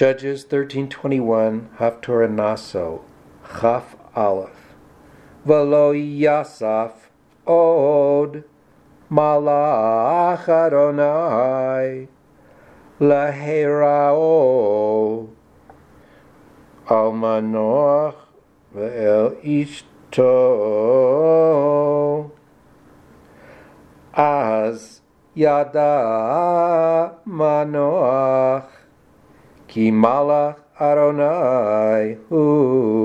Judges 13:21 Haftorah Naso Chaf Aleph. Velo Yasaf Od Malach Adonai Laherao Al Manoach Ve'el Ishto. Az Yada Manoach Ki Malach Adonai Hu